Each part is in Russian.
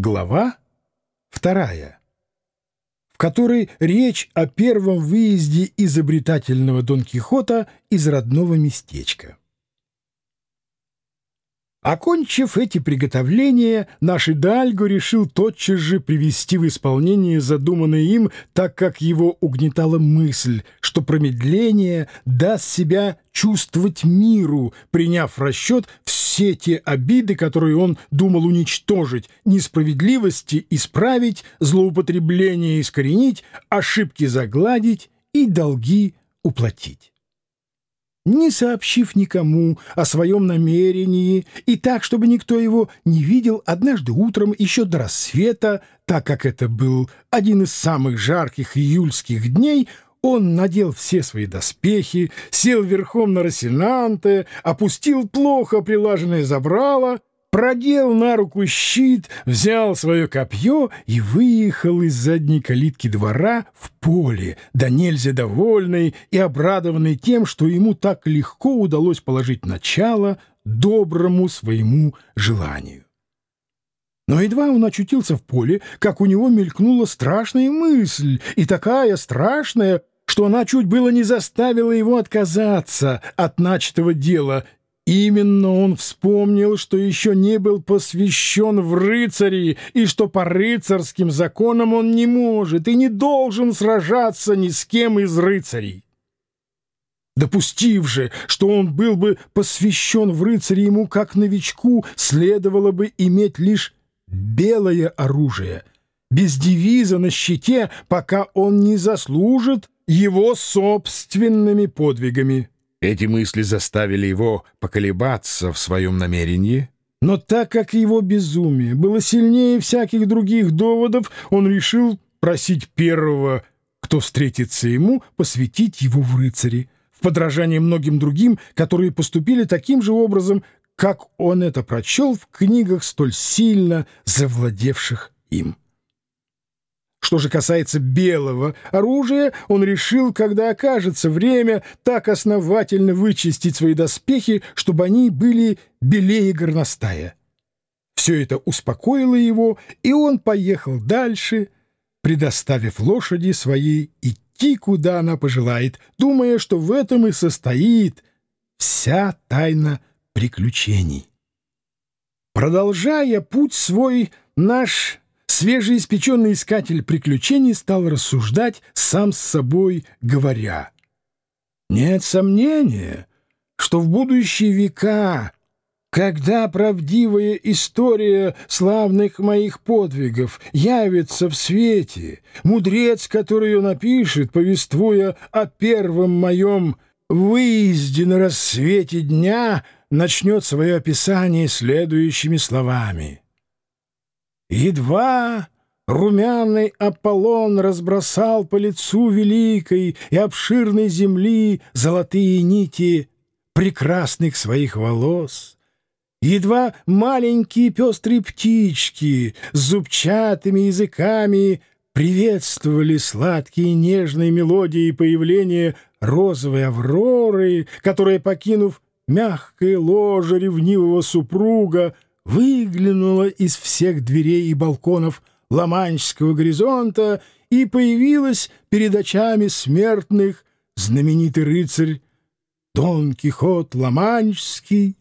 Глава вторая, в которой речь о первом выезде изобретательного Дон Кихота из родного местечка. Окончив эти приготовления, наш Идальго решил тотчас же привести в исполнение задуманное им, так как его угнетала мысль, что промедление даст себя чувствовать миру, приняв в расчет все те обиды, которые он думал уничтожить, несправедливости исправить, злоупотребление искоренить, ошибки загладить и долги уплатить не сообщив никому о своем намерении и так, чтобы никто его не видел, однажды утром еще до рассвета, так как это был один из самых жарких июльских дней, он надел все свои доспехи, сел верхом на Росинанте, опустил плохо прилаженное забрало продел на руку щит, взял свое копье и выехал из задней калитки двора в поле, да нельзя довольный и обрадованный тем, что ему так легко удалось положить начало доброму своему желанию. Но едва он очутился в поле, как у него мелькнула страшная мысль, и такая страшная, что она чуть было не заставила его отказаться от начатого дела Именно он вспомнил, что еще не был посвящен в рыцари, и что по рыцарским законам он не может и не должен сражаться ни с кем из рыцарей. Допустив же, что он был бы посвящен в рыцари ему как новичку, следовало бы иметь лишь белое оружие, без девиза на щите, пока он не заслужит его собственными подвигами. Эти мысли заставили его поколебаться в своем намерении, но так как его безумие было сильнее всяких других доводов, он решил просить первого, кто встретится ему, посвятить его в рыцари, в подражание многим другим, которые поступили таким же образом, как он это прочел в книгах, столь сильно завладевших им. Что же касается белого оружия, он решил, когда окажется время, так основательно вычистить свои доспехи, чтобы они были белее горностая. Все это успокоило его, и он поехал дальше, предоставив лошади своей идти, куда она пожелает, думая, что в этом и состоит вся тайна приключений. Продолжая путь свой, наш Свежеиспеченный искатель приключений стал рассуждать сам с собой, говоря, «Нет сомнения, что в будущие века, когда правдивая история славных моих подвигов явится в свете, мудрец, который ее напишет, повествуя о первом моем выезде на рассвете дня, начнет свое описание следующими словами». Едва румяный Аполлон разбросал по лицу великой и обширной земли золотые нити прекрасных своих волос, Едва маленькие пестрые птички с зубчатыми языками приветствовали сладкие нежные мелодии появления розовой авроры, которая, покинув мягкое ложе ревнивого супруга, выглянула из всех дверей и балконов Ла-Манчского горизонта и появилась перед очами смертных знаменитый рыцарь Дон Кихот Ла-Манчский,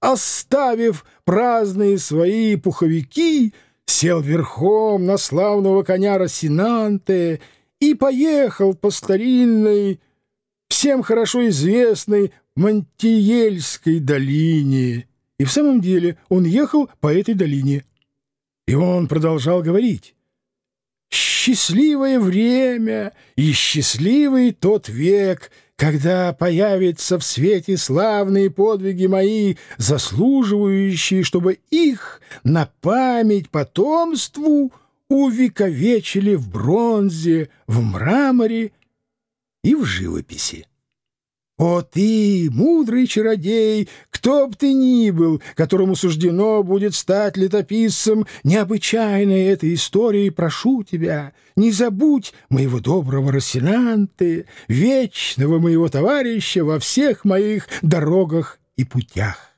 оставив праздные свои пуховики, сел верхом на славного коня Росинанте и поехал по старинной, всем хорошо известной Монтиельской долине, и в самом деле он ехал по этой долине. И он продолжал говорить. «Счастливое время и счастливый тот век, когда появятся в свете славные подвиги мои, заслуживающие, чтобы их на память потомству увековечили в бронзе, в мраморе и в живописи. О ты, мудрый чародей, кто б ты ни был, которому суждено будет стать летописцем необычайной этой истории, прошу тебя, не забудь моего доброго Росинанты, вечного моего товарища во всех моих дорогах и путях.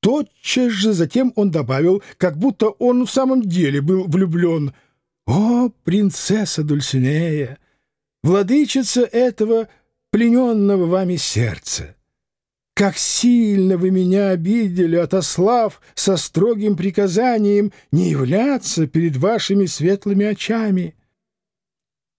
тотчас же затем он добавил, как будто он в самом деле был влюблен. «О, принцесса Дульсинея, владычица этого плененного вами сердца! Как сильно вы меня обидели, отослав со строгим приказанием не являться перед вашими светлыми очами!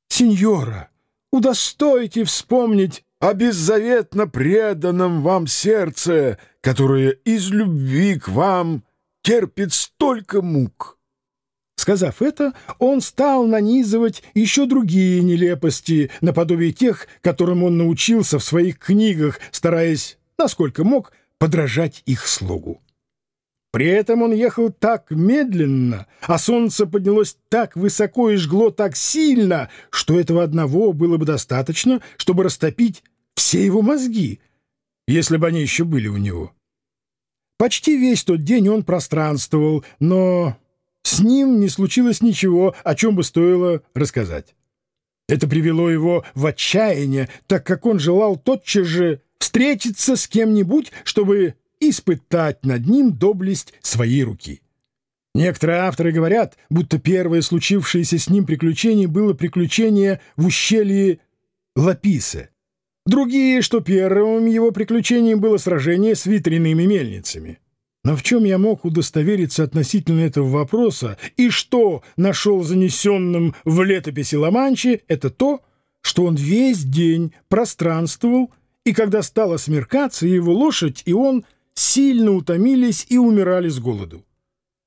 Сеньора, удостойте вспомнить о беззаветно преданном вам сердце, которое из любви к вам терпит столько мук. Сказав это, он стал нанизывать еще другие нелепости, наподобие тех, которым он научился в своих книгах, стараясь, насколько мог, подражать их слогу. При этом он ехал так медленно, а солнце поднялось так высоко и жгло так сильно, что этого одного было бы достаточно, чтобы растопить все его мозги, если бы они еще были у него. Почти весь тот день он пространствовал, но с ним не случилось ничего, о чем бы стоило рассказать. Это привело его в отчаяние, так как он желал тотчас же встретиться с кем-нибудь, чтобы испытать над ним доблесть своей руки. Некоторые авторы говорят, будто первое случившееся с ним приключение было приключение в ущелье Лаписе, Другие, что первым его приключением было сражение с ветряными мельницами. Но в чем я мог удостовериться относительно этого вопроса и что нашел занесенным в летописи Ламанчи, это то, что он весь день пространствовал, и когда стало смеркаться, его лошадь и он сильно утомились и умирали с голоду.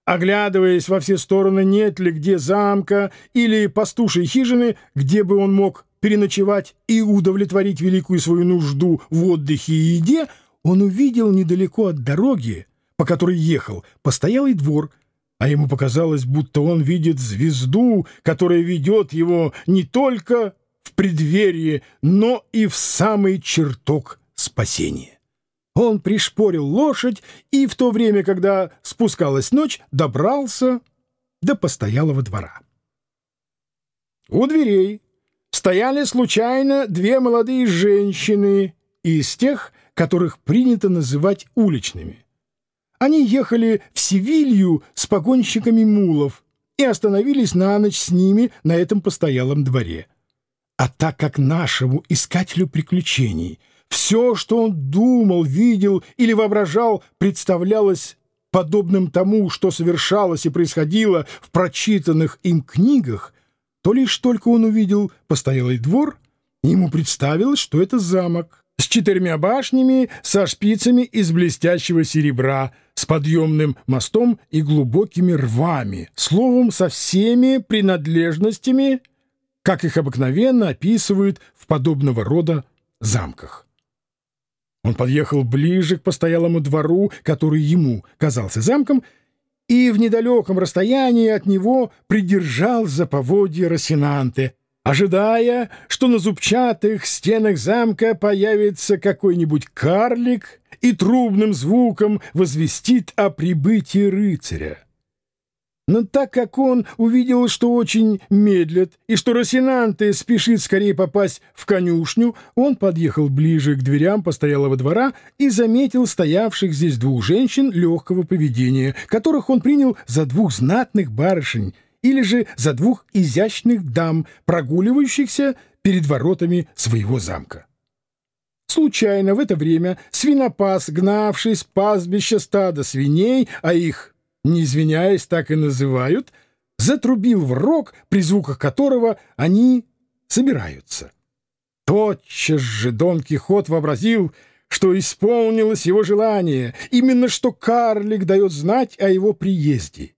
Оглядываясь во все стороны, нет ли где замка или пастушей хижины, где бы он мог переночевать и удовлетворить великую свою нужду в отдыхе и еде, он увидел недалеко от дороги, по которой ехал, постоялый двор, а ему показалось, будто он видит звезду, которая ведет его не только в преддверие, но и в самый чертог спасения. Он пришпорил лошадь и в то время, когда спускалась ночь, добрался до постоялого двора. У дверей стояли случайно две молодые женщины из тех, которых принято называть уличными. Они ехали в Севилью с погонщиками мулов и остановились на ночь с ними на этом постоялом дворе. А так как нашему искателю приключений все, что он думал, видел или воображал, представлялось подобным тому, что совершалось и происходило в прочитанных им книгах, то лишь только он увидел постоялый двор, ему представилось, что это замок с четырьмя башнями, со шпицами из блестящего серебра, с подъемным мостом и глубокими рвами, словом, со всеми принадлежностями, как их обыкновенно описывают в подобного рода замках. Он подъехал ближе к постоялому двору, который ему казался замком, и в недалеком расстоянии от него придержал за поводья Росинанте, ожидая, что на зубчатых стенах замка появится какой-нибудь карлик и трубным звуком возвестит о прибытии рыцаря. Но так как он увидел, что очень медлят, и что Росинанте спешит скорее попасть в конюшню, он подъехал ближе к дверям постоялого двора и заметил стоявших здесь двух женщин легкого поведения, которых он принял за двух знатных барышень или же за двух изящных дам, прогуливающихся перед воротами своего замка. Случайно в это время свинопас, гнавший с пастбища стада свиней, а их не извиняясь, так и называют, затрубил в рог, при звуках которого они собираются. Тотчас же Дон Кихот вообразил, что исполнилось его желание, именно что карлик дает знать о его приезде.